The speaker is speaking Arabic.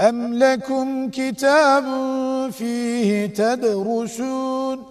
أَمْ لَكُمْ كِتَابٌ فِيهِ تَدْرُسُونَ